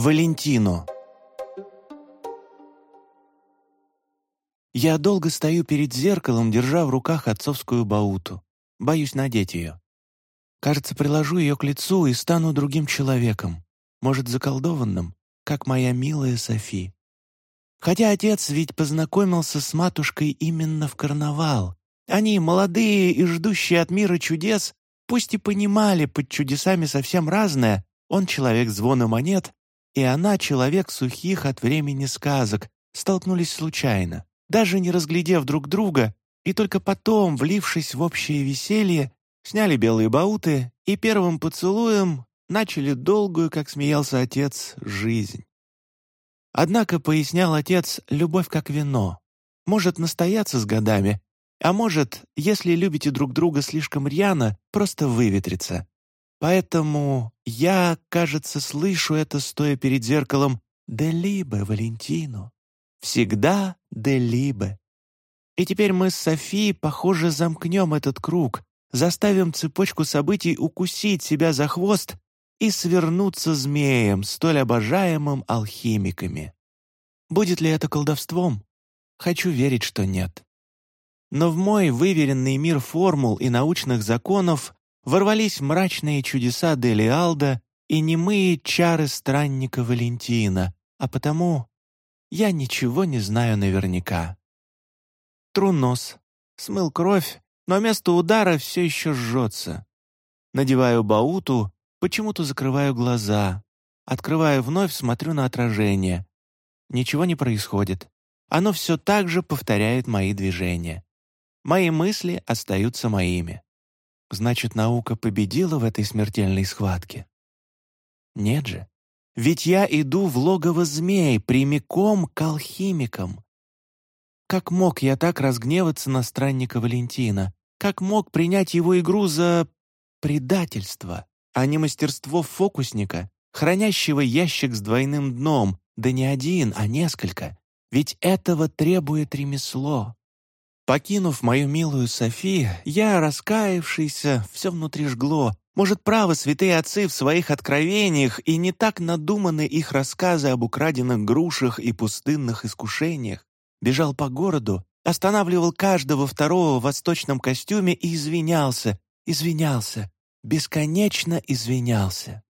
Валентино. Я долго стою перед зеркалом, держа в руках отцовскую бауту. Боюсь надеть ее. Кажется, приложу ее к лицу и стану другим человеком, может, заколдованным, как моя милая Софи. Хотя отец ведь познакомился с матушкой именно в карнавал. Они, молодые и ждущие от мира чудес, пусть и понимали под чудесами совсем разное, он человек звона монет, и она человек сухих от времени сказок, столкнулись случайно, даже не разглядев друг друга, и только потом, влившись в общее веселье, сняли белые бауты и первым поцелуем начали долгую, как смеялся отец, жизнь. Однако, пояснял отец, любовь как вино. Может настояться с годами, а может, если любите друг друга слишком рьяно, просто выветриться. Поэтому я, кажется, слышу это, стоя перед зеркалом, «Де либе, Валентину». Всегда «де либе». И теперь мы с Софией, похоже, замкнем этот круг, заставим цепочку событий укусить себя за хвост и свернуться змеем, столь обожаемым алхимиками. Будет ли это колдовством? Хочу верить, что нет. Но в мой выверенный мир формул и научных законов ворвались мрачные чудеса Делиалда и немые чары странника Валентина, а потому я ничего не знаю наверняка. Тру нос, смыл кровь, но место удара все еще жжется. Надеваю бауту, почему-то закрываю глаза, открываю вновь, смотрю на отражение. Ничего не происходит. Оно все так же повторяет мои движения. Мои мысли остаются моими. Значит, наука победила в этой смертельной схватке? Нет же. Ведь я иду в логово змей, прямиком к алхимикам. Как мог я так разгневаться на странника Валентина? Как мог принять его игру за предательство, а не мастерство фокусника, хранящего ящик с двойным дном, да не один, а несколько? Ведь этого требует ремесло. Покинув мою милую Софи, я, раскаявшийся, все внутри жгло. Может, правы святые отцы в своих откровениях, и не так надуманы их рассказы об украденных грушах и пустынных искушениях. Бежал по городу, останавливал каждого второго в восточном костюме и извинялся, извинялся, бесконечно извинялся.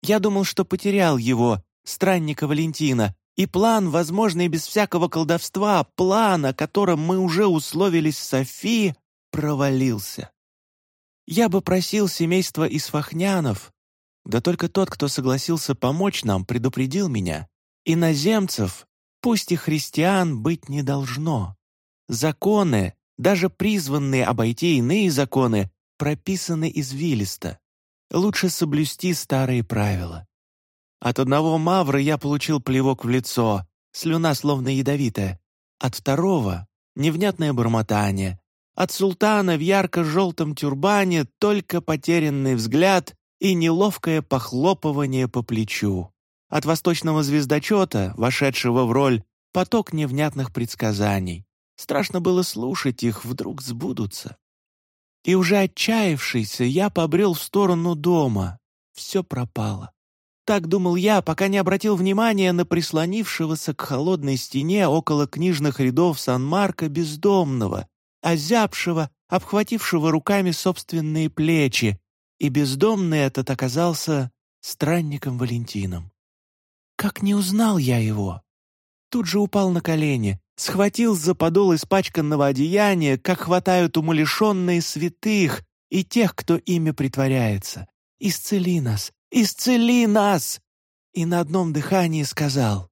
Я думал, что потерял его, странника Валентина, и план, возможный без всякого колдовства, план, о котором мы уже условились с Софи, провалился. Я бы просил семейство Исфахнянов, да только тот, кто согласился помочь нам, предупредил меня. Иноземцев, пусть и христиан, быть не должно. Законы, даже призванные обойти иные законы, прописаны извилисто. Лучше соблюсти старые правила. От одного мавра я получил плевок в лицо, слюна словно ядовитая. От второго — невнятное бормотание. От султана в ярко-желтом тюрбане только потерянный взгляд и неловкое похлопывание по плечу. От восточного звездочета, вошедшего в роль, поток невнятных предсказаний. Страшно было слушать их, вдруг сбудутся. И уже отчаявшийся, я побрел в сторону дома. Все пропало. Так думал я, пока не обратил внимания на прислонившегося к холодной стене около книжных рядов Сан-Марко бездомного, озябшего, обхватившего руками собственные плечи, и бездомный этот оказался странником Валентином. Как не узнал я его? Тут же упал на колени, схватил за подол испачканного одеяния, как хватают умалишенные святых и тех, кто ими притворяется. «Исцели нас! Исцели нас!» И на одном дыхании сказал,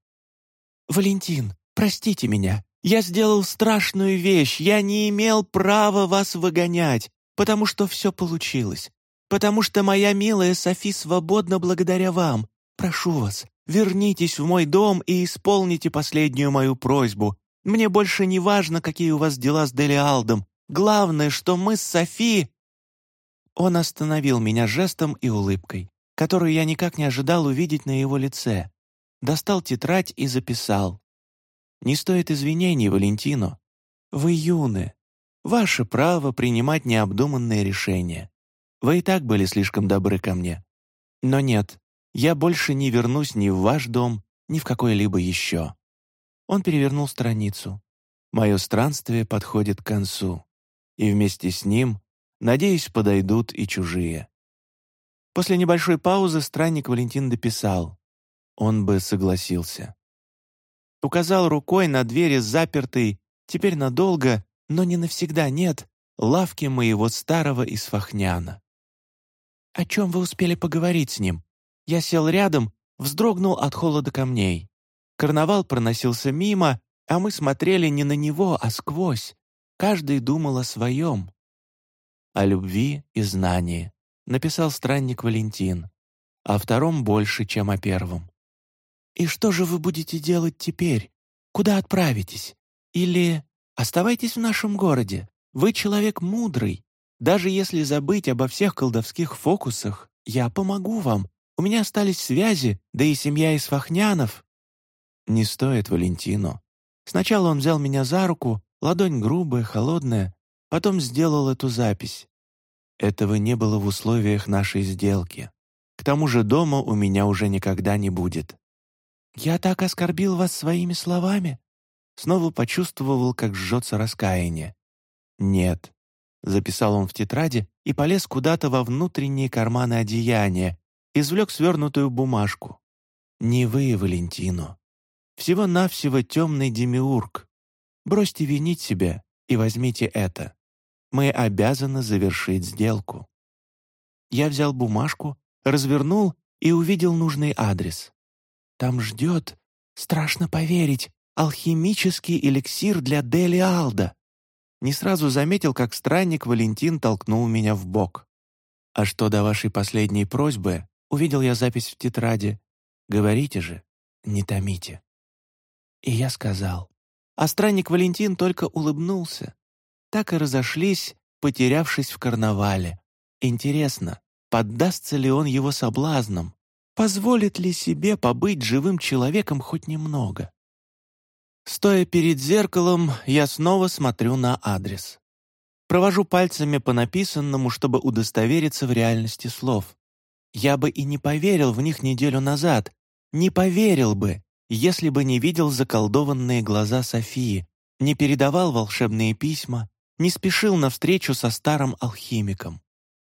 «Валентин, простите меня, я сделал страшную вещь, я не имел права вас выгонять, потому что все получилось, потому что моя милая Софи свободна благодаря вам. Прошу вас, вернитесь в мой дом и исполните последнюю мою просьбу. Мне больше не важно, какие у вас дела с Делиалдом. Главное, что мы с Софи...» Он остановил меня жестом и улыбкой которую я никак не ожидал увидеть на его лице. Достал тетрадь и записал. «Не стоит извинений, Валентино. Вы юны. Ваше право принимать необдуманные решения. Вы и так были слишком добры ко мне. Но нет, я больше не вернусь ни в ваш дом, ни в какой-либо еще». Он перевернул страницу. «Мое странствие подходит к концу, и вместе с ним, надеюсь, подойдут и чужие». После небольшой паузы странник Валентин дописал. Он бы согласился. Указал рукой на двери запертой, теперь надолго, но не навсегда нет, лавки моего старого Исфахняна. «О чем вы успели поговорить с ним?» Я сел рядом, вздрогнул от холода камней. Карнавал проносился мимо, а мы смотрели не на него, а сквозь. Каждый думал о своем. О любви и знании, написал странник Валентин. О втором больше, чем о первом. «И что же вы будете делать теперь? Куда отправитесь? Или оставайтесь в нашем городе? Вы человек мудрый. Даже если забыть обо всех колдовских фокусах, я помогу вам. У меня остались связи, да и семья из Фахнянов». «Не стоит, Валентину». Сначала он взял меня за руку, ладонь грубая, холодная, потом сделал эту запись. Этого не было в условиях нашей сделки. К тому же дома у меня уже никогда не будет. «Я так оскорбил вас своими словами?» Снова почувствовал, как жжется раскаяние. «Нет», — записал он в тетради и полез куда-то во внутренние карманы одеяния, извлек свернутую бумажку. «Не вы, Валентину. Всего-навсего темный демиург. Бросьте винить себя и возьмите это. Мы обязаны завершить сделку». Я взял бумажку, развернул и увидел нужный адрес. Там ждет, страшно поверить, алхимический эликсир для Дели Алда. Не сразу заметил, как странник Валентин толкнул меня в бок. А что до вашей последней просьбы, увидел я запись в тетради. Говорите же, не томите. И я сказал. А странник Валентин только улыбнулся. Так и разошлись, потерявшись в карнавале. Интересно, поддастся ли он его соблазнам? Позволит ли себе побыть живым человеком хоть немного? Стоя перед зеркалом, я снова смотрю на адрес. Провожу пальцами по написанному, чтобы удостовериться в реальности слов. Я бы и не поверил в них неделю назад, не поверил бы, если бы не видел заколдованные глаза Софии, не передавал волшебные письма, не спешил навстречу со старым алхимиком.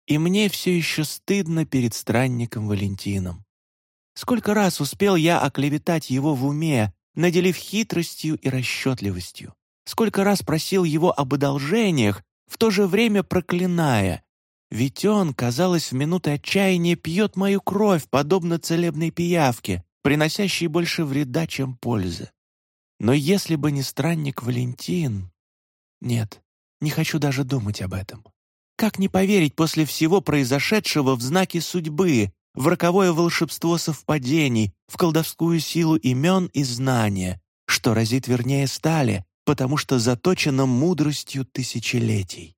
И мне все еще стыдно перед странником Валентином. Сколько раз успел я оклеветать его в уме, наделив хитростью и расчетливостью. Сколько раз просил его об одолжениях, в то же время проклиная. Ведь он, казалось, в минуты отчаяния пьет мою кровь, подобно целебной пиявке, приносящей больше вреда, чем пользы. Но если бы не странник Валентин... Нет, не хочу даже думать об этом. Как не поверить после всего произошедшего в знаки судьбы, в роковое волшебство совпадений, в колдовскую силу имен и знания, что разит вернее стали, потому что заточено мудростью тысячелетий.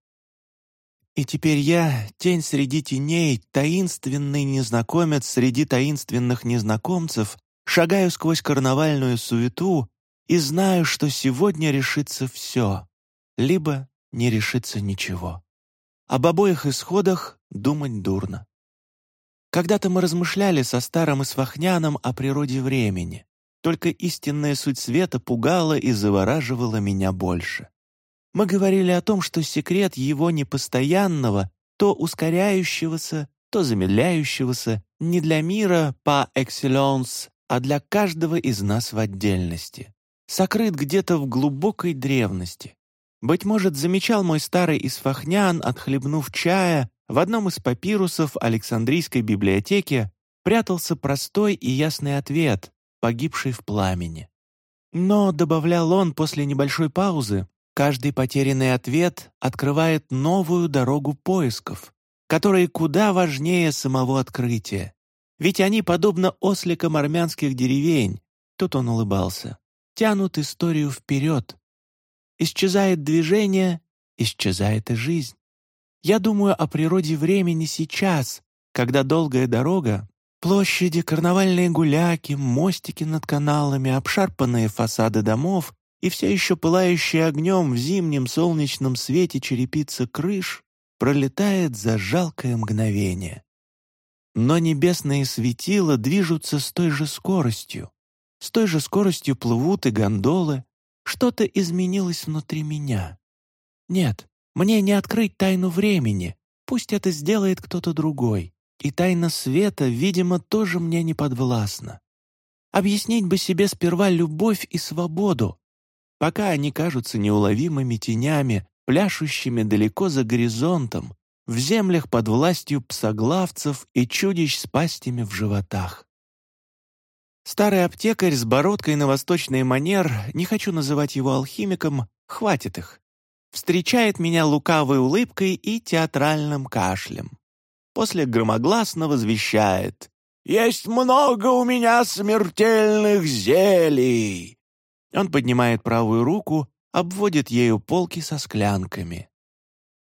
И теперь я, тень среди теней, таинственный незнакомец среди таинственных незнакомцев, шагаю сквозь карнавальную суету и знаю, что сегодня решится все, либо не решится ничего. Об обоих исходах думать дурно. Когда-то мы размышляли со старым Исфахняном о природе времени. Только истинная суть света пугала и завораживала меня больше. Мы говорили о том, что секрет его непостоянного, то ускоряющегося, то замедляющегося, не для мира по excellence, а для каждого из нас в отдельности. Сокрыт где-то в глубокой древности. Быть может, замечал мой старый Исфахнян, отхлебнув чая, в одном из папирусов Александрийской библиотеки прятался простой и ясный ответ, погибший в пламени. Но, добавлял он после небольшой паузы, каждый потерянный ответ открывает новую дорогу поисков, которые куда важнее самого открытия. Ведь они, подобно осликам армянских деревень, тут он улыбался, тянут историю вперед. Исчезает движение, исчезает и жизнь. Я думаю о природе времени сейчас, когда долгая дорога, площади, карнавальные гуляки, мостики над каналами, обшарпанные фасады домов и все еще пылающие огнем в зимнем солнечном свете черепица крыш пролетает за жалкое мгновение. Но небесные светила движутся с той же скоростью. С той же скоростью плывут и гондолы. Что-то изменилось внутри меня. Нет, мне не открыть тайну времени. Пусть это сделает кто-то другой. И тайна света, видимо, тоже мне не подвластна. Объяснить бы себе сперва любовь и свободу, пока они кажутся неуловимыми тенями, пляшущими далеко за горизонтом, в землях под властью псоглавцев и чудищ с пастями в животах. Старый аптекарь с бородкой на восточный манер, не хочу называть его алхимиком, хватит их. Встречает меня лукавой улыбкой и театральным кашлем. После громогласно возвещает есть много у меня смертельных зелий!» Он поднимает правую руку, обводит ею полки со склянками.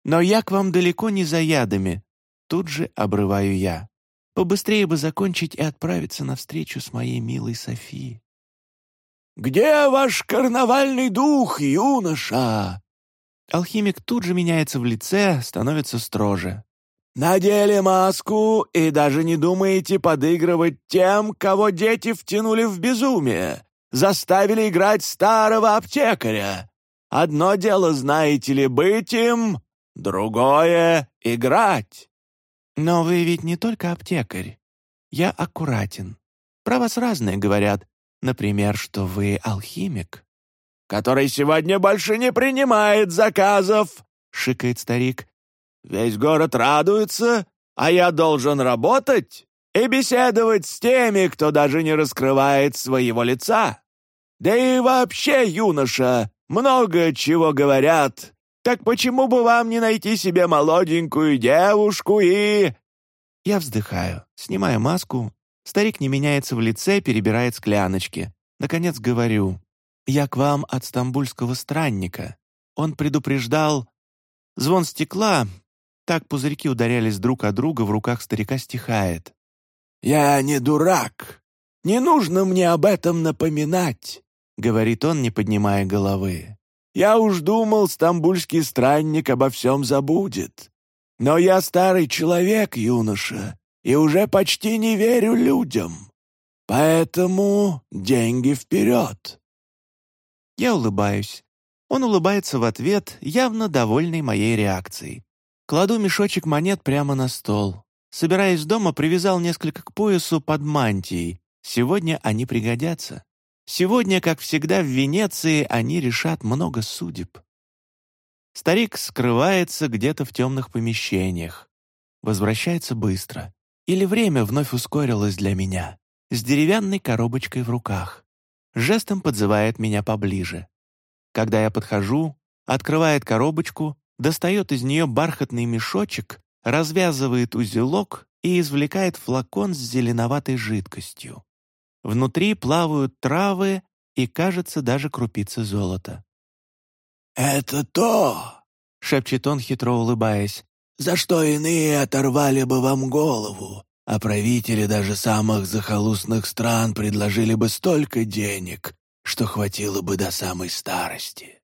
«Но я к вам далеко не за ядами», — тут же обрываю я. Побыстрее бы закончить и отправиться навстречу с моей милой Софией. «Где ваш карнавальный дух, юноша?» Алхимик тут же меняется в лице, становится строже. Надели маску и даже не думаете подыгрывать тем, кого дети втянули в безумие, заставили играть старого аптекаря. Одно дело, знаете ли, быть им, другое — играть. Но вы ведь не только аптекарь. Я аккуратен. Про вас разные говорят. Например, что вы алхимик. «Который сегодня больше не принимает заказов», — шикает старик. Весь город радуется, а я должен работать и беседовать с теми, кто даже не раскрывает своего лица. Да и вообще, юноша, много чего говорят. Так почему бы вам не найти себе молоденькую девушку и...» Я вздыхаю, снимаю маску. Старик не меняется в лице, перебирает скляночки. Наконец говорю. «Я к вам от стамбульского странника. Он предупреждал...» Звон стекла, так пузырьки ударялись друг о друга, в руках старика стихает. «Я не дурак. Не нужно мне об этом напоминать», — говорит он, не поднимая головы. «Я уж думал, стамбульский странник обо всем забудет. Но я старый человек, юноша, и уже почти не верю людям. Поэтому деньги вперед». Я улыбаюсь. Он улыбается в ответ, явно довольный моей реакцией. Кладу мешочек монет прямо на стол. Собираясь дома, привязал несколько к поясу под мантией. Сегодня они пригодятся. Сегодня, как всегда в Венеции, они решат много судеб. Старик скрывается где-то в темных помещениях. Возвращается быстро. Или время вновь ускорилось для меня. С деревянной коробочкой в руках. Жестом подзывает меня поближе. Когда я подхожу, открывает коробочку, достает из нее бархатный мешочек, развязывает узелок и извлекает флакон с зеленоватой жидкостью. Внутри плавают травы и, кажется, даже крупицы золота. «Это то!» — шепчет он, хитро улыбаясь. «За что иные оторвали бы вам голову, а правители даже самых захолустных стран предложили бы столько денег, что хватило бы до самой старости.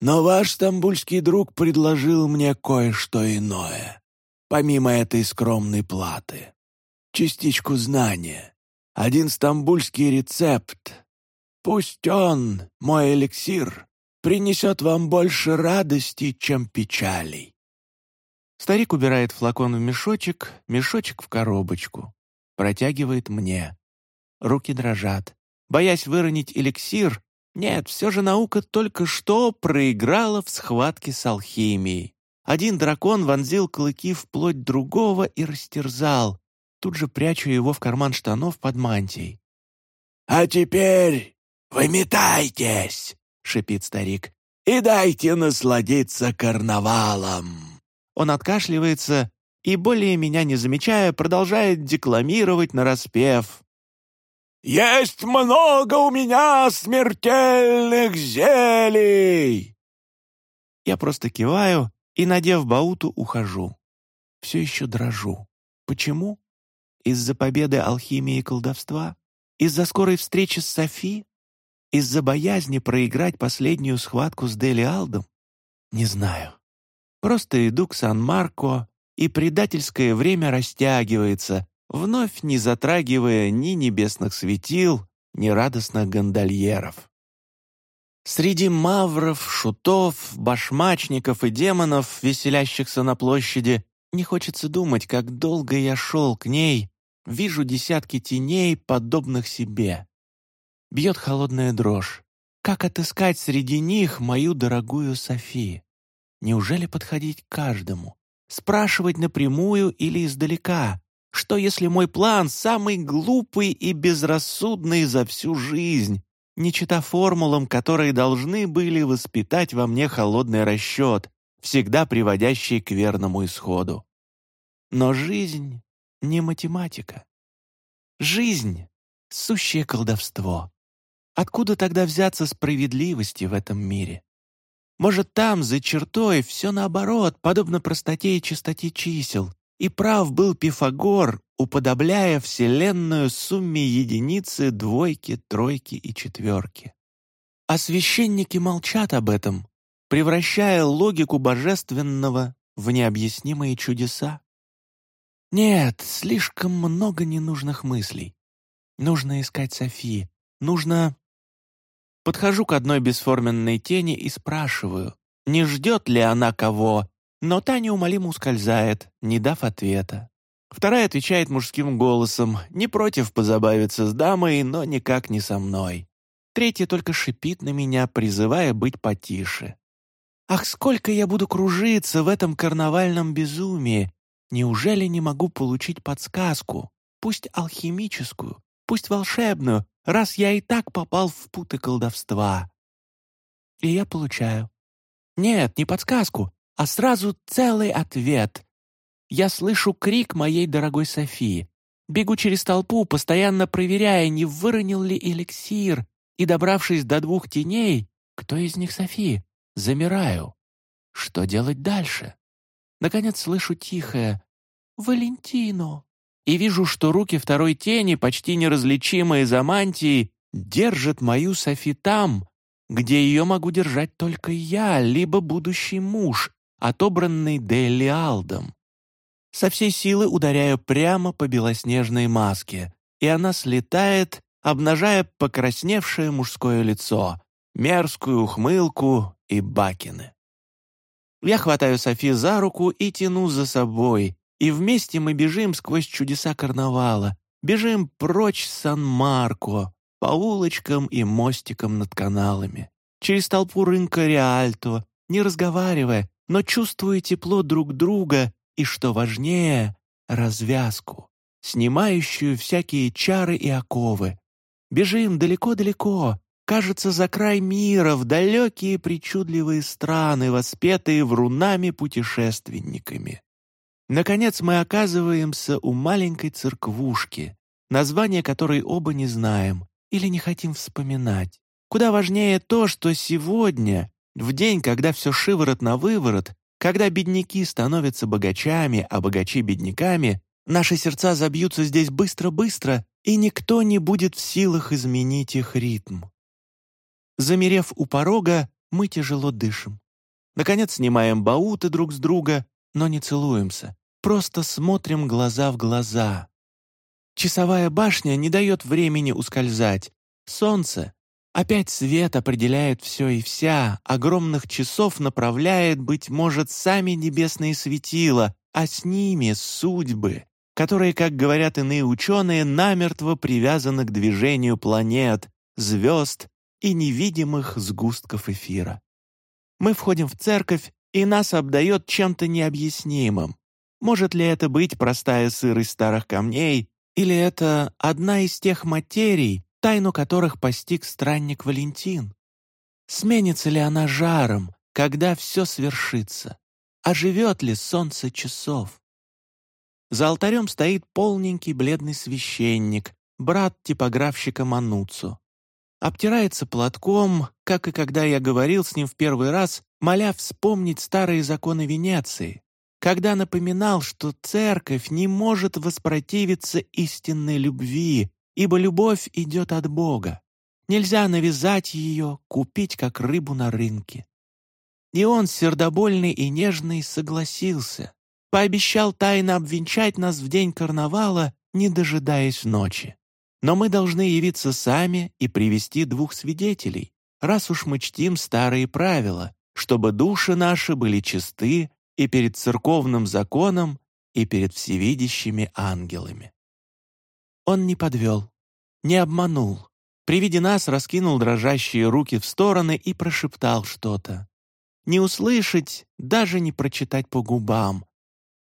Но ваш стамбульский друг предложил мне кое-что иное, помимо этой скромной платы. Частичку знания, один стамбульский рецепт. Пусть он, мой эликсир, принесет вам больше радости, чем печалей. Старик убирает флакон в мешочек, мешочек в коробочку. Протягивает мне. Руки дрожат. Боясь выронить эликсир, нет, все же наука только что проиграла в схватке с алхимией. Один дракон вонзил клыки в плоть другого и растерзал. Тут же прячу его в карман штанов под мантией. «А теперь выметайтесь!» — шипит старик. «И дайте насладиться карнавалом!» Он откашливается и, более меня не замечая, продолжает декламировать нараспев. Есть много у меня смертельных зелий!» Я просто киваю и, надев бауту, ухожу. Все еще дрожу. Почему? Из-за победы алхимии и колдовства? Из-за скорой встречи с Софи? Из-за боязни проиграть последнюю схватку с Дели Алдом? Не знаю. Просто иду к Сан-Марко и предательское время растягивается, вновь не затрагивая ни небесных светил, ни радостных гондольеров. Среди мавров, шутов, башмачников и демонов, веселящихся на площади, не хочется думать, как долго я шел к ней, вижу десятки теней, подобных себе. Бьет холодная дрожь. Как отыскать среди них мою дорогую Софи? Неужели подходить к каждому? Спрашивать напрямую или издалека? Что если мой план самый глупый и безрассудный за всю жизнь? не чита формулам, которые должны были воспитать во мне холодный расчет, всегда приводящий к верному исходу. Но жизнь не математика. Жизнь — сущее колдовство. Откуда тогда взяться справедливости в этом мире? Может, там, за чертой, все наоборот, подобно простоте и чистоте чисел, и прав был Пифагор, уподобляя Вселенную сумме единицы, двойки, тройки и четверки. А священники молчат об этом, превращая логику божественного в необъяснимые чудеса. Нет, слишком много ненужных мыслей. Нужно искать Софи. Нужно... Подхожу к одной бесформенной тени и спрашиваю, не ждет ли она кого, но та неумолимо ускользает, не дав ответа. Вторая отвечает мужским голосом, не против позабавиться с дамой, но никак не со мной. Третья только шипит на меня, призывая быть потише. Ах, сколько я буду кружиться в этом карнавальном безумии! Неужели не могу получить подсказку, пусть алхимическую, пусть волшебную, раз я и так попал в путы колдовства? И я получаю. Нет, не подсказку, а сразу целый ответ. Я слышу крик моей дорогой Софии. Бегу через толпу, постоянно проверяя, не выронил ли эликсир, и, добравшись до двух теней, кто из них Софи, замираю. Что делать дальше? Наконец слышу тихое «Валентино!» и вижу, что руки второй тени, почти неразличимые за мантией, держат мою Софи там, где ее могу держать только я, либо будущий муж, отобранный Делиалдом. Со всей силы ударяю прямо по белоснежной маске, и она слетает, обнажая покрасневшее мужское лицо, мерзкую ухмылку и бакины. Я хватаю Софи за руку и тяну за собой, и вместе мы бежим сквозь чудеса карнавала, бежим прочь Сан-Марко, по улочкам и мостикам над каналами, через толпу рынка Реальто, не разговаривая, но чувствуя тепло друг друга и, что важнее, развязку, снимающую всякие чары и оковы. Бежим далеко-далеко, кажется, за край мира, в далекие причудливые страны, воспетые врунами путешественниками. Наконец мы оказываемся у маленькой церквушки, название которой оба не знаем или не хотим вспоминать. Куда важнее то, что сегодня в день, когда все шиворот на выворот, когда бедняки становятся богачами, а богачи бедняками, наши сердца забьются здесь быстро-быстро, и никто не будет в силах изменить их ритм. Замерев у порога, мы тяжело дышим. Наконец снимаем бауты друг с друга, но не целуемся, просто смотрим глаза в глаза. Часовая башня не дает времени ускользать. Солнце, Опять свет определяет все и вся, огромных часов направляет, быть может, сами небесные светила, а с ними судьбы, которые, как говорят иные ученые, намертво привязаны к движению планет, звезд и невидимых сгустков эфира. Мы входим в церковь, и нас обдает чем-то необъяснимым. Может ли это быть простая сырость старых камней, или это одна из тех материй, тайну которых постиг странник Валентин. Сменится ли она жаром, когда все свершится? Оживет ли солнце часов? За алтарем стоит полненький бледный священник, брат типографщика Мануцу. Обтирается платком, как и когда я говорил с ним в первый раз, моля вспомнить старые законы Венеции, когда напоминал, что церковь не может воспротивиться истинной любви, ибо любовь идет от Бога. Нельзя навязать ее, купить как рыбу на рынке. И он, сердобольный и нежный, согласился. пообещал тайно обвенчать нас в день карнавала, не дожидаясь ночи. Но мы должны явиться сами и привести двух свидетелей, раз уж мы чтим старые правила, чтобы души наши были чисты и перед церковным законом, и перед всевидящими ангелами. Он не подвел, не обманул. При виде нас раскинул дрожащие руки в стороны и прошептал что-то. Не услышать, даже не прочитать по губам.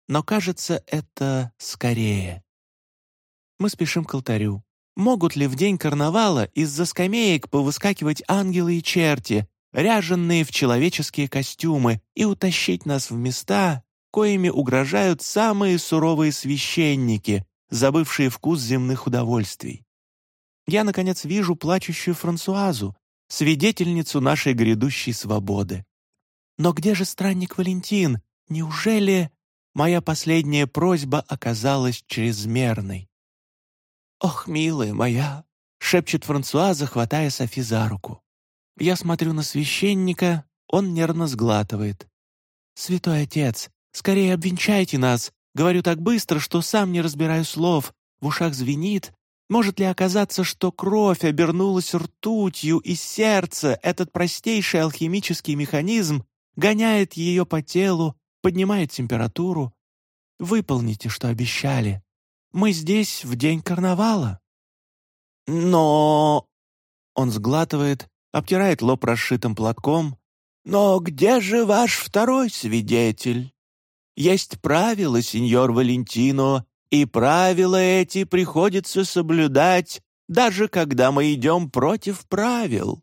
Но кажется, это скорее. Мы спешим к алтарю. Могут ли в день карнавала из-за скамеек повыскакивать ангелы и черти, ряженные в человеческие костюмы, и утащить нас в места, коими угрожают самые суровые священники, забывшие вкус земных удовольствий? Я, наконец, вижу плачущую Франсуазу, свидетельницу нашей грядущей свободы. Но где же странник Валентин? Неужели моя последняя просьба оказалась чрезмерной? «Ох, милая моя!» — шепчет Франсуаза, хватая Софи за руку. Я смотрю на священника, он нервно сглатывает. «Святой отец, скорее обвенчайте нас!» Говорю так быстро, что сам не разбираю слов. В ушах звенит. Может ли оказаться, что кровь обернулась ртутью, и сердце, этот простейший алхимический механизм, гоняет ее по телу, поднимает температуру? Выполните, что обещали. Мы здесь в день карнавала». «Но...» Он сглатывает, обтирает лоб расшитым платком. «Но где же ваш второй свидетель? Есть правила, сеньор Валентино, и правила эти приходится соблюдать, даже когда мы идем против правил.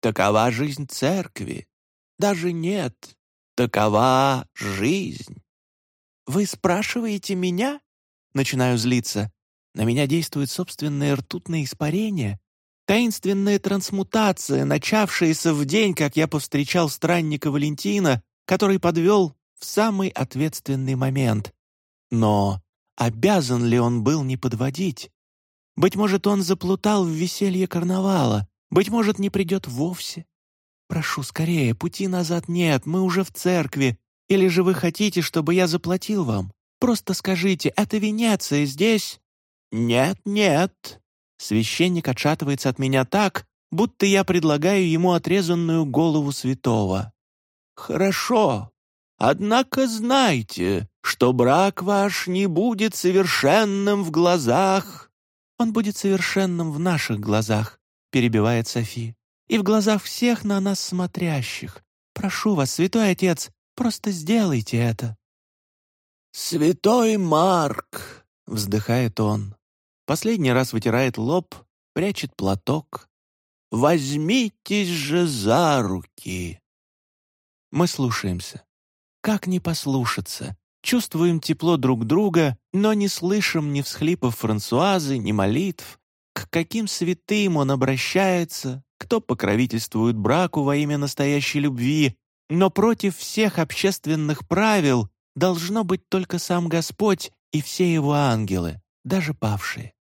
Такова жизнь церкви. Даже нет, такова жизнь». «Вы спрашиваете меня?» Начинаю злиться. На меня действует собственное ртутное испарение, таинственная трансмутация, начавшаяся в день, как я повстречал странника Валентина, который подвел в самый ответственный момент. Но обязан ли он был не подводить? Быть может, он заплутал в веселье карнавала, быть может, не придет вовсе. Прошу скорее, пути назад нет, мы уже в церкви. Или же вы хотите, чтобы я заплатил вам? Просто скажите, это Венеция здесь?» «Нет, нет». Священник отшатывается от меня так, будто я предлагаю ему отрезанную голову святого. «Хорошо. Однако знайте, что брак ваш не будет совершенным в глазах». «Он будет совершенным в наших глазах», — перебивает Софи, «и в глазах всех на нас смотрящих. Прошу вас, святой отец, просто сделайте это». «Святой Марк!» — вздыхает он. Последний раз вытирает лоб, прячет платок. «Возьмитесь же за руки!» Мы слушаемся. Как не послушаться? Чувствуем тепло друг друга, но не слышим ни всхлипов Франсуазы, ни молитв. К каким святым он обращается, кто покровительствует браку во имя настоящей любви, но против всех общественных правил должно быть только сам Господь и все его ангелы, даже павшие.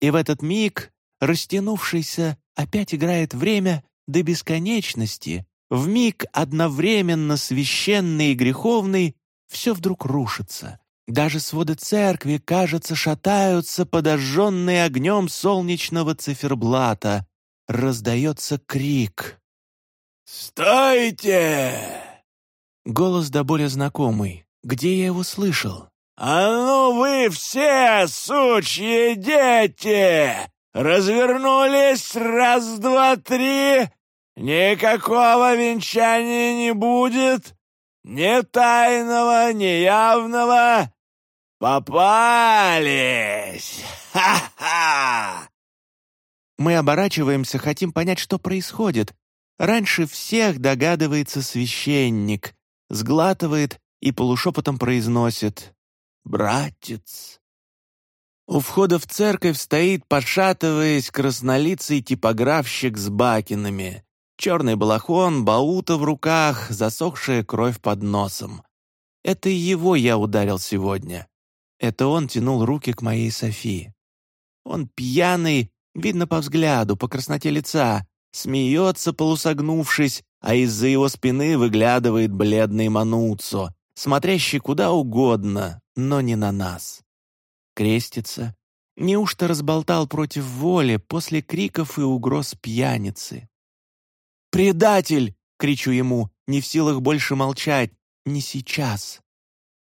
И в этот миг, растянувшийся, опять играет время до бесконечности, в миг одновременно священный и греховный, все вдруг рушится. Даже своды церкви, кажется, шатаются, подожженные огнем солнечного циферблата. Раздается крик. «Стойте!» Голос до боли знакомый. Где я его слышал? «А ну вы все, сучьи дети! Развернулись, раз, два, три! Никакого венчания не будет! Ни тайного, ни явного! Попались! Ха-ха!» Мы оборачиваемся, хотим понять, что происходит. Раньше всех догадывается священник, сглатывает и полушепотом произносит «Братец». У входа в церковь стоит, пошатываясь, краснолицый типографщик с бакинами. Черный балахон, баута в руках, засохшая кровь под носом. Это его я ударил сегодня. Это он тянул руки к моей Софии. Он пьяный, видно по взгляду, по красноте лица, смеется, полусогнувшись, а из-за его спины выглядывает бледный Мануцо, смотрящий куда угодно, но не на нас. Крестится. Неужто разболтал против воли после криков и угроз пьяницы? «Предатель!» — кричу ему, не в силах больше молчать. «Не сейчас!»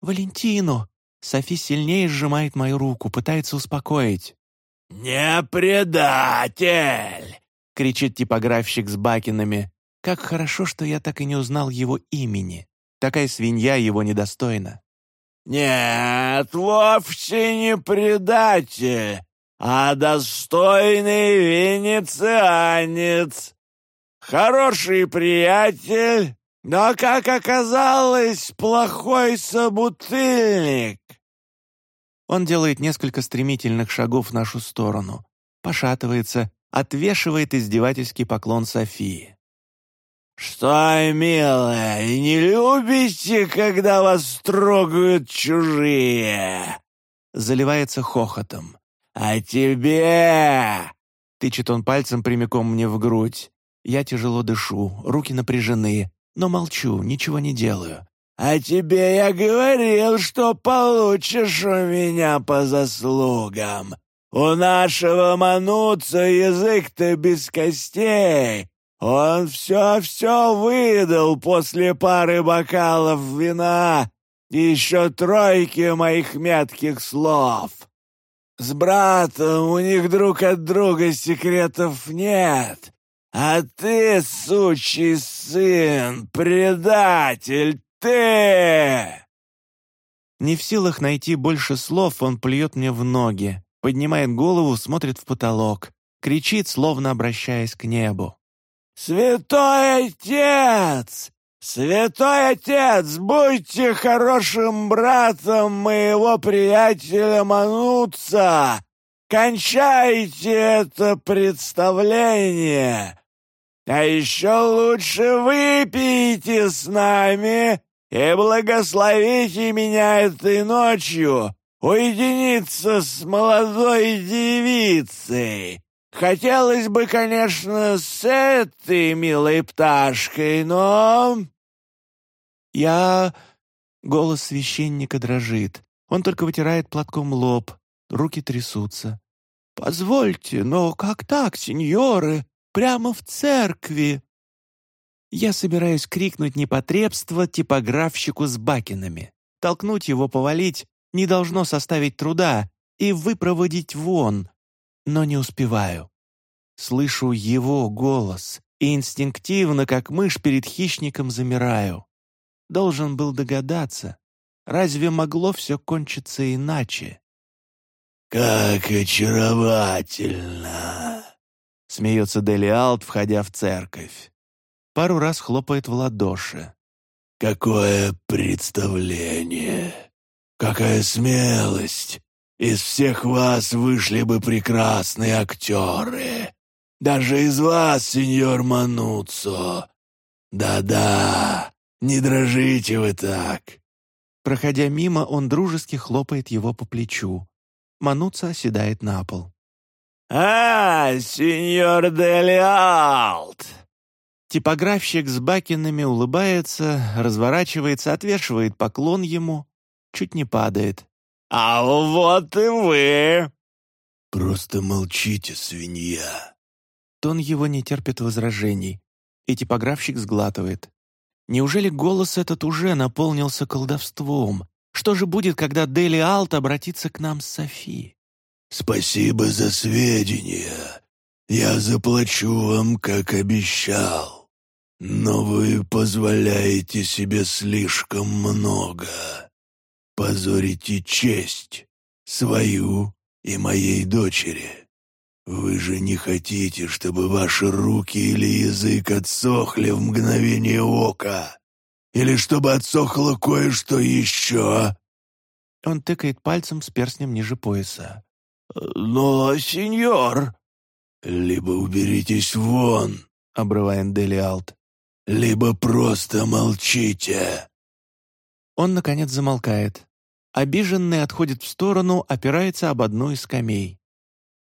«Валентину!» Софи сильнее сжимает мою руку, пытается успокоить. «Не предатель!» — кричит типографщик с бакинами. «Как хорошо, что я так и не узнал его имени. Такая свинья его недостойна». «Нет, вовсе не предатель, а достойный венецианец. Хороший приятель, но, как оказалось, плохой собутыльник». Он делает несколько стремительных шагов в нашу сторону, пошатывается, отвешивает издевательский поклон Софии. «Что, милая, не любите, когда вас трогают чужие?» Заливается хохотом. «А тебе?» Тычет он пальцем прямиком мне в грудь. Я тяжело дышу, руки напряжены, но молчу, ничего не делаю. «А тебе я говорил, что получишь у меня по заслугам. У нашего мануца язык-то без костей. Он все-все выдал после пары бокалов вина и еще тройки моих метких слов. С братом у них друг от друга секретов нет». «А ты, сучий сын, предатель, ты!» Не в силах найти больше слов, он плюет мне в ноги, поднимает голову, смотрит в потолок, кричит, словно обращаясь к небу. «Святой Отец! Святой Отец, будьте хорошим братом моего приятеля Мануца! Кончайте это представление! А еще лучше выпейте с нами и благословите меня этой ночью уединиться с молодой девицей. Хотелось бы, конечно, с этой милой пташкой, но...» «Я...» — голос священника дрожит. Он только вытирает платком лоб, руки трясутся. «Позвольте, но как так, сеньоры? Прямо в церкви!» Я собираюсь крикнуть непотребство типографщику с бакинами. Толкнуть его, повалить не должно составить труда и выпроводить вон, но не успеваю. Слышу его голос и инстинктивно, как мышь перед хищником, замираю. Должен был догадаться. Разве могло все кончиться иначе? «Как очаровательно!» — смеется Дели Алт, входя в церковь. Пару раз хлопает в ладоши. «Какое представление! Какая смелость! Из всех вас вышли бы прекрасные актеры! Даже из вас, сеньор Мануцо! Да-да, не дрожите вы так!» Проходя мимо, он дружески хлопает его по плечу. Мануца оседает на пол. «А, сеньор Делиалт!» Типографщик с бакинами улыбается, разворачивается, отвешивает поклон ему, чуть не падает. «А вот и вы!» «Просто молчите, свинья!» Тон его не терпит возражений, и типографщик сглатывает. Неужели голос этот уже наполнился колдовством, что же будет, когда Дели Алт обратится к нам с Софи? «Спасибо за сведения. Я заплачу вам, как обещал. Но вы позволяете себе слишком много. Позорите честь, свою и моей дочери. Вы же не хотите, чтобы ваши руки или язык отсохли в мгновение ока?» Или чтобы отсохло кое-что еще?» Он тыкает пальцем с перстнем ниже пояса. «Но, сеньор...» «Либо уберитесь вон», — обрывает Делиалт. «Либо просто молчите». Он, наконец, замолкает. Обиженный отходит в сторону, опирается об одну из скамей.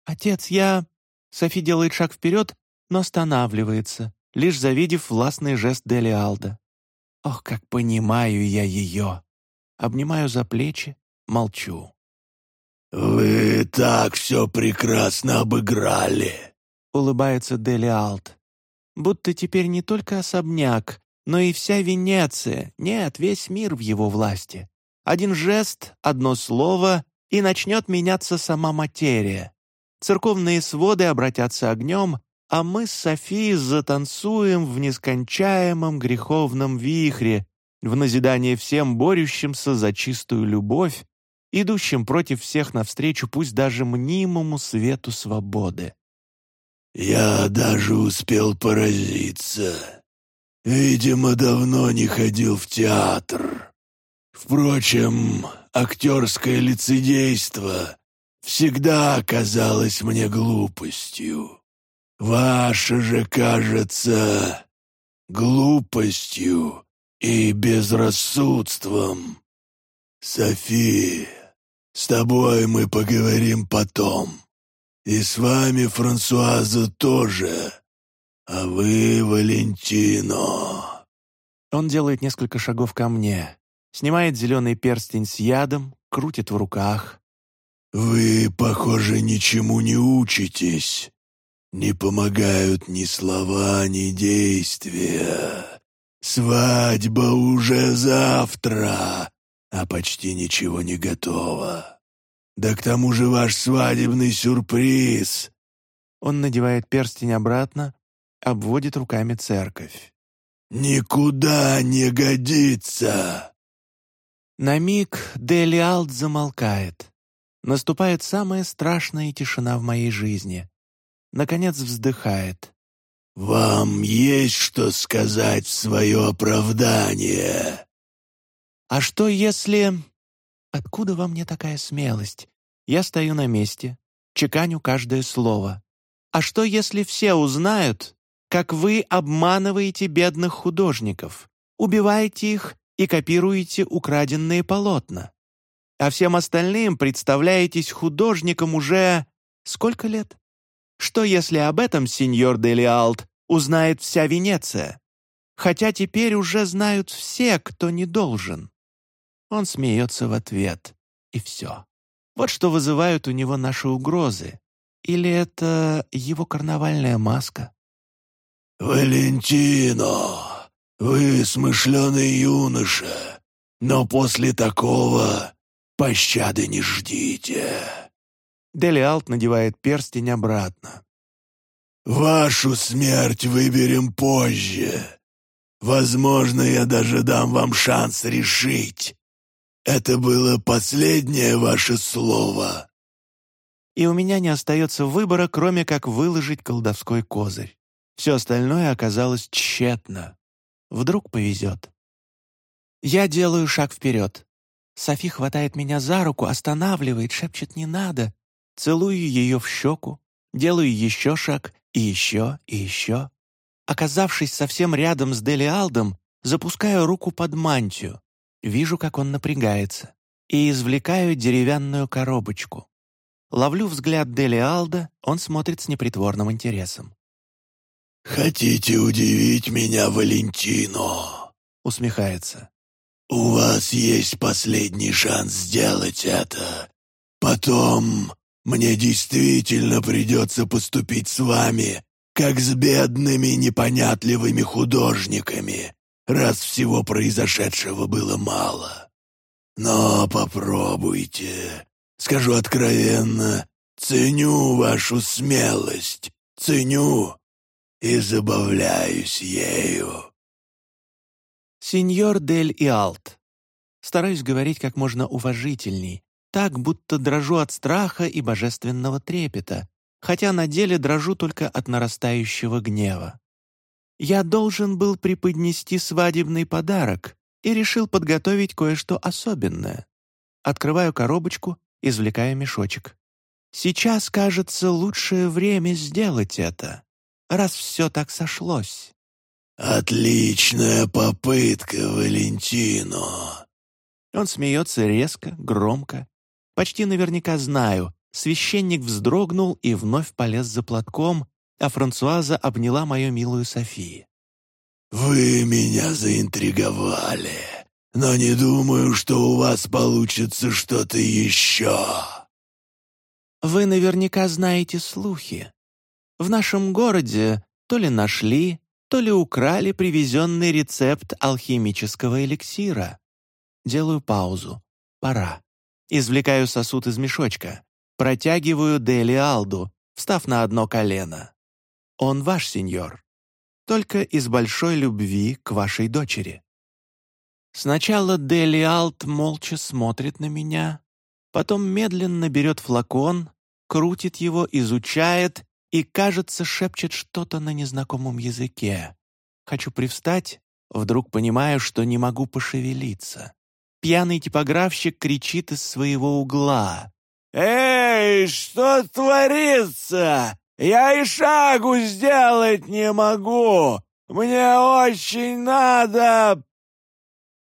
«Отец, я...» Софи делает шаг вперед, но останавливается, лишь завидев властный жест Делиалда. Ох, как понимаю я ее! обнимаю за плечи, молчу. «Вы так все прекрасно обыграли!» — улыбается Дели Алт. «Будто теперь не только особняк, но и вся Венеция, нет, весь мир в его власти. Один жест, одно слово, и начнет меняться сама материя. Церковные своды обратятся огнем, а мы с Софией затанцуем в нескончаемом греховном вихре, в назидание всем борющимся за чистую любовь, идущим против всех навстречу, пусть даже мнимому свету свободы. «Я даже успел поразиться. Видимо, давно не ходил в театр. Впрочем, актерское лицедейство всегда казалось мне глупостью. Ваше же кажется глупостью и безрассудством. София, с тобой мы поговорим потом. И с вами, Франсуаза, тоже. А вы, Валентино. Он делает несколько шагов ко мне, снимает зеленый перстень с ядом, крутит в руках. Вы, похоже, ничему не учитесь. Не помогают ни слова, ни действия. Свадьба уже завтра а почти ничего не готово. Да к тому же ваш свадебный сюрприз!» Он надевает перстень обратно, обводит руками церковь. «Никуда не годится!» На миг Делиалд замолкает. Наступает самая страшная тишина в моей жизни. Наконец вздыхает. «Вам есть что сказать в свое оправдание?» «А что если...» «Откуда во мне такая смелость? Я стою на месте, чеканю каждое слово. А что если все узнают, как вы обманываете бедных художников, убиваете их и копируете украденные полотна? А всем остальным представляетесь художником уже... сколько лет? Что если об этом сеньор Делиалт узнает вся Венеция? Хотя теперь уже знают все, кто не должен. Он смеется в ответ, и все. Вот что вызывают у него наши угрозы. Или это его карнавальная маска? «Валентино, вы смышленый юноша, но после такого пощады не ждите». Делиалт надевает перстень обратно. «Вашу смерть выберем позже. Возможно, я даже дам вам шанс решить, это было последнее ваше слово. И у меня не остается выбора, кроме как выложить колдовской козырь. Все остальное оказалось тщетно. Вдруг повезет. Я делаю шаг вперед. Софи хватает меня за руку, останавливает, шепчет «не надо». Целую ее в щеку, делаю еще шаг, и еще, и еще. Оказавшись совсем рядом с Дели Алдом, запускаю руку под мантию. Вижу, как он напрягается, и извлекаю деревянную коробочку. Ловлю взгляд Дели Алда, он смотрит с непритворным интересом. «Хотите удивить меня, Валентино?» — усмехается. «У вас есть последний шанс сделать это. Потом мне действительно придется поступить с вами, как с бедными непонятливыми художниками, раз всего произошедшего было мало. Но попробуйте. Скажу откровенно, ценю вашу смелость, ценю и забавляюсь ею. Сеньор Дель Иалт. Стараюсь говорить как можно уважительней, так, будто дрожу от страха и божественного трепета, хотя на деле дрожу только от нарастающего гнева. Я должен был преподнести свадебный подарок и решил подготовить кое-что особенное. Открываю коробочку, извлекаю мешочек. Сейчас, кажется, лучшее время сделать это, раз все так сошлось. «Отличная попытка, Валентино!» Он смеется резко, громко. Почти наверняка знаю. Священник вздрогнул и вновь полез за платком, а Франсуаза обняла мою милую Софию. «Вы меня заинтриговали, но не думаю, что у вас получится что-то еще». «Вы наверняка знаете слухи. В нашем городе то ли нашли, то ли украли привезенный рецепт алхимического эликсира. Делаю паузу. Пора. Извлекаю сосуд из мешочка. Протягиваю Дели Алду, встав на одно колено. Он ваш, сеньор. Только из большой любви к вашей дочери. Сначала Дели Алт молча смотрит на меня, потом медленно берет флакон, крутит его, изучает и, кажется, шепчет что-то на незнакомом языке. Хочу привстать, вдруг понимаю, что не могу пошевелиться. Пьяный типографщик кричит из своего угла. «Эй, что творится? Я и шагу сделать не могу! Мне очень надо...»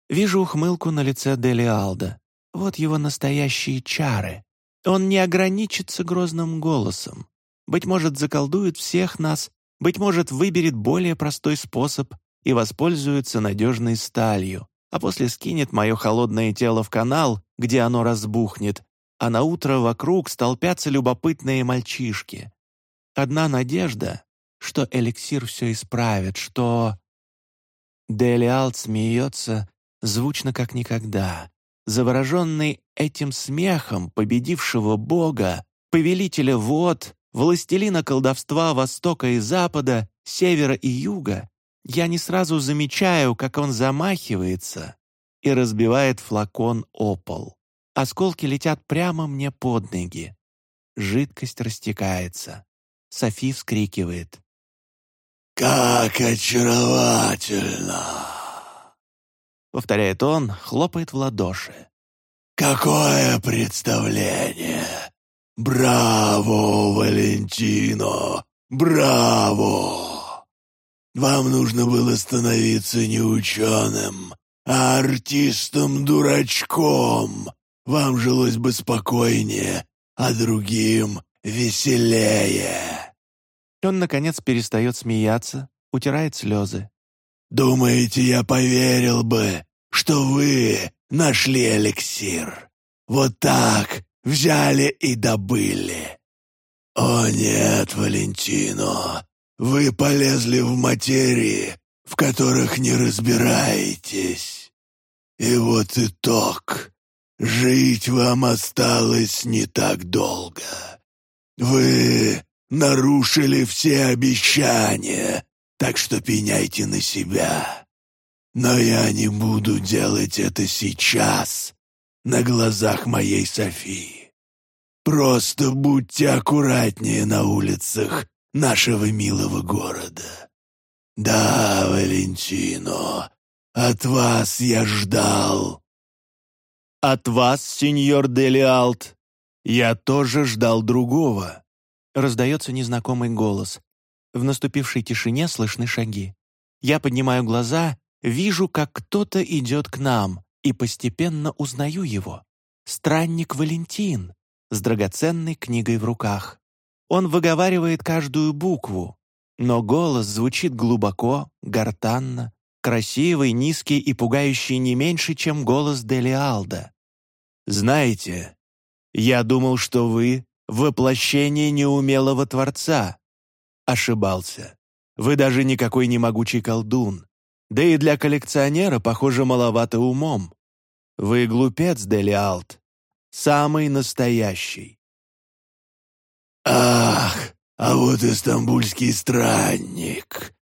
Вижу ухмылку на лице Дели Алда. Вот его настоящие чары. Он не ограничится грозным голосом. Быть может, заколдует всех нас, быть может, выберет более простой способ и воспользуется надежной сталью, а после скинет мое холодное тело в канал, где оно разбухнет, а на утро вокруг столпятся любопытные мальчишки. Одна надежда, что эликсир все исправит, что... Делиалт смеется, звучно как никогда, завороженный этим смехом победившего бога, повелителя вод, властелина колдовства Востока и Запада, Севера и Юга, я не сразу замечаю, как он замахивается и разбивает флакон о пол. Осколки летят прямо мне под ноги. Жидкость растекается. Софи вскрикивает. «Как очаровательно!» Повторяет он, хлопает в ладоши. «Какое представление! Браво, Валентино! Браво! Вам нужно было становиться не ученым, а артистом-дурачком, вам жилось бы спокойнее, а другим веселее». Он, наконец, перестает смеяться, утирает слезы. «Думаете, я поверил бы, что вы нашли эликсир? Вот так взяли и добыли?» «О нет, Валентино, вы полезли в материи, в которых не разбираетесь. И вот итог. Жить вам осталось не так долго. Вы нарушили все обещания, так что пеняйте на себя. Но я не буду делать это сейчас, на глазах моей Софии. Просто будьте аккуратнее на улицах нашего милого города. Да, Валентино, от вас я ждал «От вас, сеньор Делиалт, я тоже ждал другого», — раздается незнакомый голос. В наступившей тишине слышны шаги. Я поднимаю глаза, вижу, как кто-то идет к нам, и постепенно узнаю его. Странник Валентин с драгоценной книгой в руках. Он выговаривает каждую букву, но голос звучит глубоко, гортанно, красивый, низкий и пугающий не меньше, чем голос Делиалда. «Знаете, я думал, что вы — воплощение неумелого Творца. Ошибался. Вы даже никакой не могучий колдун. Да и для коллекционера, похоже, маловато умом. Вы глупец, Делиалт. Самый настоящий». «Ах, а вот и стамбульский странник!»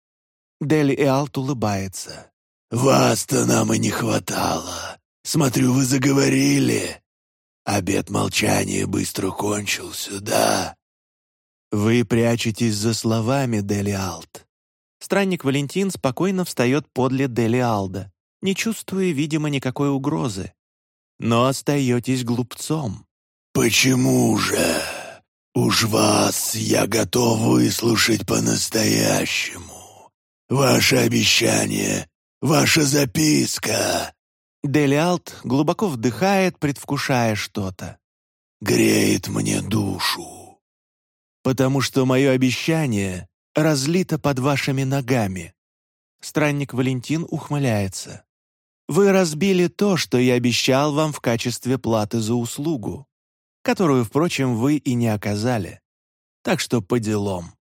Дели Алт улыбается. «Вас-то нам и не хватало. Смотрю, вы заговорили. Обед молчания быстро кончился, да?» «Вы прячетесь за словами, Делиалт». Странник Валентин спокойно встает подле Делиалда, не чувствуя, видимо, никакой угрозы. Но остаетесь глупцом. «Почему же? Уж вас я готов выслушать по-настоящему. Ваше обещание, ваша записка, Делиалт глубоко вдыхает, предвкушая что-то. «Греет мне душу». «Потому что мое обещание разлито под вашими ногами». Странник Валентин ухмыляется. Вы разбили то, что я обещал вам в качестве платы за услугу, которую, впрочем, вы и не оказали. Так что по делам».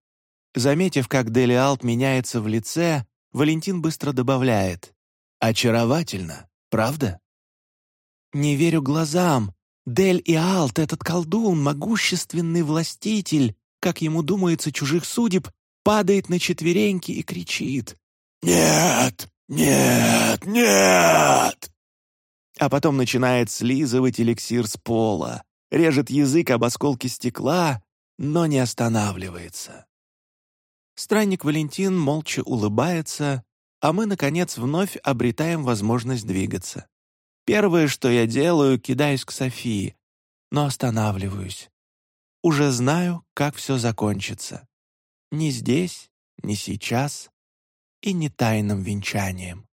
Заметив, как Делиалт меняется в лице, Валентин быстро добавляет. «Очаровательно, правда?» «Не верю глазам. Дель и Алт, этот колдун, могущественный властитель, как ему думается чужих судеб, падает на четвереньки и кричит. «Нет! Нет! Нет!» А потом начинает слизывать эликсир с пола, режет язык об осколки стекла, но не останавливается. Странник Валентин молча улыбается, а мы, наконец, вновь обретаем возможность двигаться. Первое, что я делаю, кидаюсь к Софии, но останавливаюсь. Уже знаю, как все закончится. Не здесь, не сейчас и не тайным венчанием.